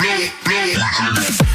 really, really, really.